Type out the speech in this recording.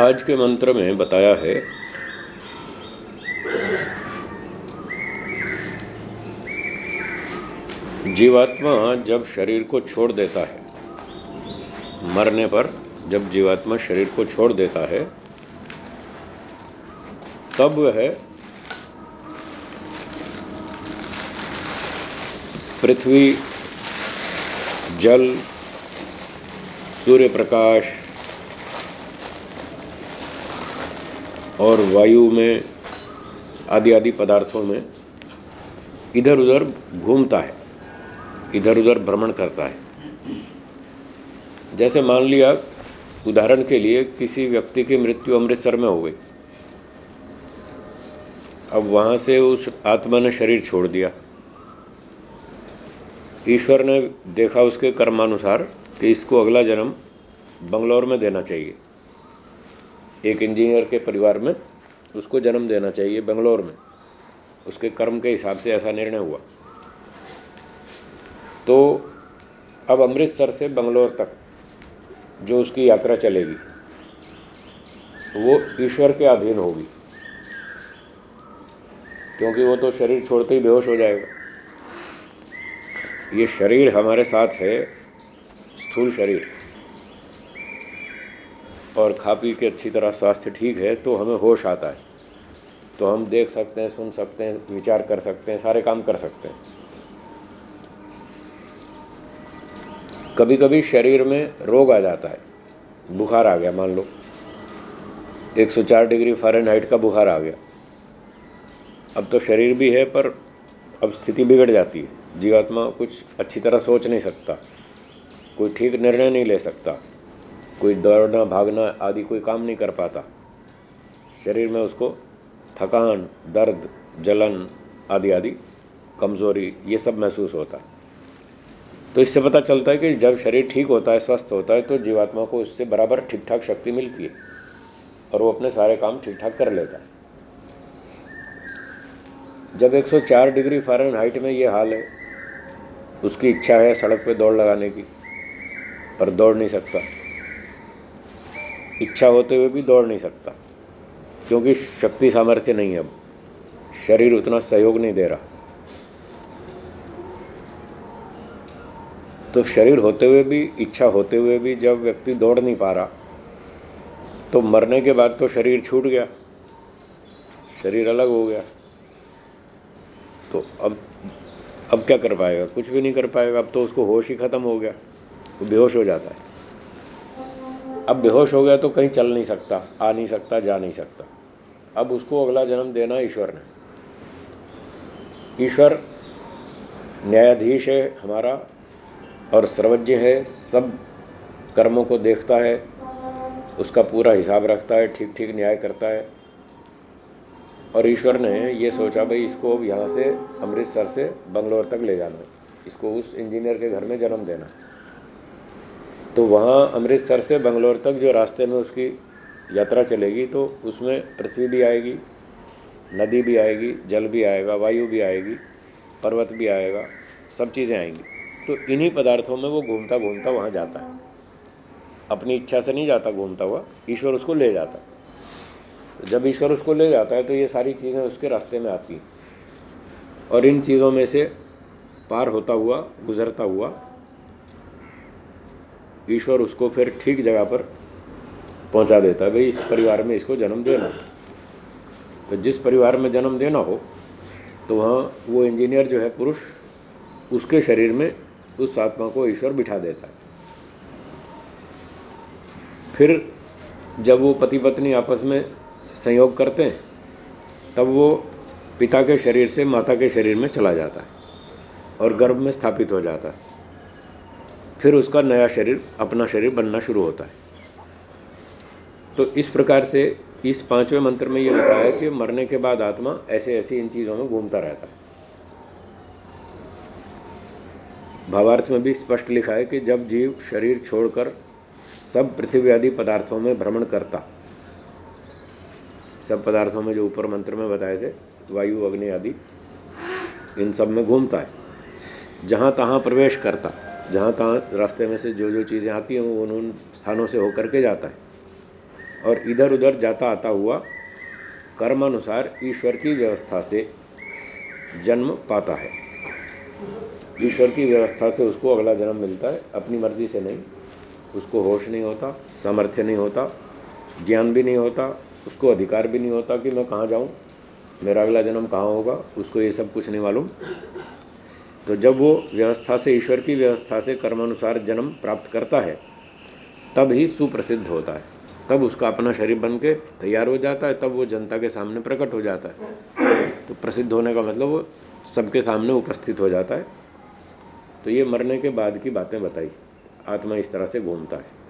आज के मंत्र में बताया है, जीवात्मा जब शरीर को छोड़ देता है, मरने पर जब जीवात्मा शरीर को छोड़ देता है, तब वह पृथ्वी, जल, सूर्य प्रकाश और वायु में आदि आदि पदार्थों में इधर उधर घूमता है इधर उधर भ्रमण करता है। जैसे मान लिया, उदाहरण के लिए किसी व्यक्ति की मृत्यु अमृतसर में हो गई। अब वहाँ से उस आत्मा ने शरीर छोड़ दिया। ईश्वर ने देखा उसके कर्मानुसार कि इसको अगला जन्म बंगलौर में देना चाहिए। एक इंजीनियर के परिवार में उसको जन्म देना चाहिए बंगलौर में। उसके कर्म के हिसाब से ऐसा निर्णय हुआ। तो अब अमृतसर से बंगलोर तक जो उसकी यात्रा चलेगी, वो ईश्वर के अधीन होगी। क्योंकि वो तो शरीर छोड़ते ही बेहोश हो जाएगा। ये शरीर हमारे साथ है, स्थूल शरीर। और खा पी के अच्छी तरह स्वास्थ्य ठीक है तो हमें होश आता है। तो हम देख सकते हैं, सुन सकते हैं, विचार कर सकते हैं, सारे काम कर सकते हैं। कभी कभी शरीर में रोग आ जाता है। बुखार आ गया, मान लो। 104 डिग्री फ़ारेनहाइट का बुखार आ गया। अब तो शरीर भी है, पर अब स्थिति बिगड़ जाती है। जीवात्मा कुछ अच्छी तरह सोच नहीं सकता। कोई ठीक निर्णय नहीं ले सकता। कोई दौड़ना, भागना आदि कोई काम नहीं कर पाता। शरीर में उसको थकान, दर्द, जलन आदि आदि, कमज़ोरी, ये सब महसूस होता। है तो इससे पता चलता है कि जब शरीर ठीक होता है, स्वस्थ होता है तो जीवात्मा को उससे बराबर ठीक ठाक शक्ति मिलती है और वो अपने सारे काम ठीक ठाक कर लेता है। जब 104 डिग्री फ़ारेनहाइट में ये हाल है, उसकी इच्छा है सड़क पे दौड़ लगाने की, पर दौड़ नहीं सकता। इच्छा होते हुए भी दौड़ नहीं सकता, क्योंकि शक्ति सामर्थ्य नहीं है अब। शरीर उतना सहयोग नहीं दे रहा। तो शरीर होते हुए भी, इच्छा होते हुए भी जब व्यक्ति दौड़ नहीं पा रहा तो मरने के बाद तो शरीर छूट गया, शरीर अलग हो गया। तो अब अब क्या कर पाएगा? कुछ भी नहीं कर पाएगा। अब तो उसको होश ही ख़त्म हो गया, वो बेहोश हो जाता है। अब बेहोश हो गया तो कहीं चल नहीं सकता, आ नहीं सकता, जा नहीं सकता। अब उसको अगला जन्म देना ईश्वर ने। ईश्वर न्यायाधीश है हमारा और सर्वज्ञ है, सब कर्मों को देखता है, उसका पूरा हिसाब रखता है ठीक ठीक न्याय करता है। और ईश्वर ने ये सोचा, भाई इसको अब यहाँ से अमृतसर से बंगलोर तक ले जाना इसको उस इंजीनियर के घर में जन्म देना तो वहाँ अमृतसर से बंगलोर तक जो रास्ते में उसकी यात्रा चलेगी तो उसमें पृथ्वी भी आएगी, नदी भी आएगी, जल भी आएगा, वायु भी आएगी, पर्वत भी आएगा, सब चीज़ें आएँगी। तो इन्हीं पदार्थों में वो घूमता घूमता वहाँ जाता है। अपनी इच्छा से नहीं जाता घूमता हुआ, ईश्वर उसको ले जाता तो जब ईश्वर उसको ले जाता है तो ये सारी चीज़ें उसके रास्ते में आती हैं। और इन चीज़ों में से पार होता हुआ, गुजरता हुआ ईश्वर उसको फिर ठीक जगह पर पहुँचा देता है, भाई इस परिवार में इसको जन्म देना। तो जिस परिवार में जन्म देना हो तो वहाँ वो इंजीनियर जो है पुरुष, उसके शरीर में उस आत्मा को ईश्वर बिठा देता है। फिर जब वो पति पत्नी आपस में संयोग करते हैं, तब वो पिता के शरीर से माता के शरीर में चला जाता है और गर्भ में स्थापित हो जाता है। फिर उसका नया शरीर, अपना शरीर बनना शुरू होता है। तो इस प्रकार से इस पाँचवें मंत्र में ये बताया कि मरने के बाद आत्मा ऐसे ऐसी इन चीज़ों में घूमता रहता है। भावार्थ में भी स्पष्ट लिखा है कि जब जीव शरीर छोड़कर सब पृथ्वी आदि पदार्थों में भ्रमण करता, सब पदार्थों में जो ऊपर मंत्र में बताए थे, वायु, अग्नि आदि, इन सब में घूमता है, जहाँ तहाँ प्रवेश करता। जहाँ तहाँ रास्ते में से जो जो चीज़ें आती हैं, वो उन उन स्थानों से होकर के जाता है। और इधर उधर जाता आता हुआ कर्मानुसार ईश्वर की व्यवस्था से जन्म पाता है। ईश्वर की व्यवस्था से उसको अगला जन्म मिलता है। अपनी मर्ज़ी से नहीं। उसको होश नहीं होता, सामर्थ्य नहीं होता, ज्ञान भी नहीं होता, उसको अधिकार भी नहीं होता कि मैं कहाँ जाऊँ, मेरा अगला जन्म कहाँ होगा, उसको ये सब कुछ नहीं मालूम। तो जब वो व्यवस्था से, ईश्वर की व्यवस्था से कर्मानुसार जन्म प्राप्त करता है, तब ही सुप्रसिद्ध होता है। तब उसका अपना शरीर बन के तैयार हो जाता है, तब वो जनता के सामने प्रकट हो जाता है। तो प्रसिद्ध होने का मतलब वो सबके सामने उपस्थित हो जाता है। तो ये मरने के बाद की बातें बताई। आत्मा इस तरह से घूमता है।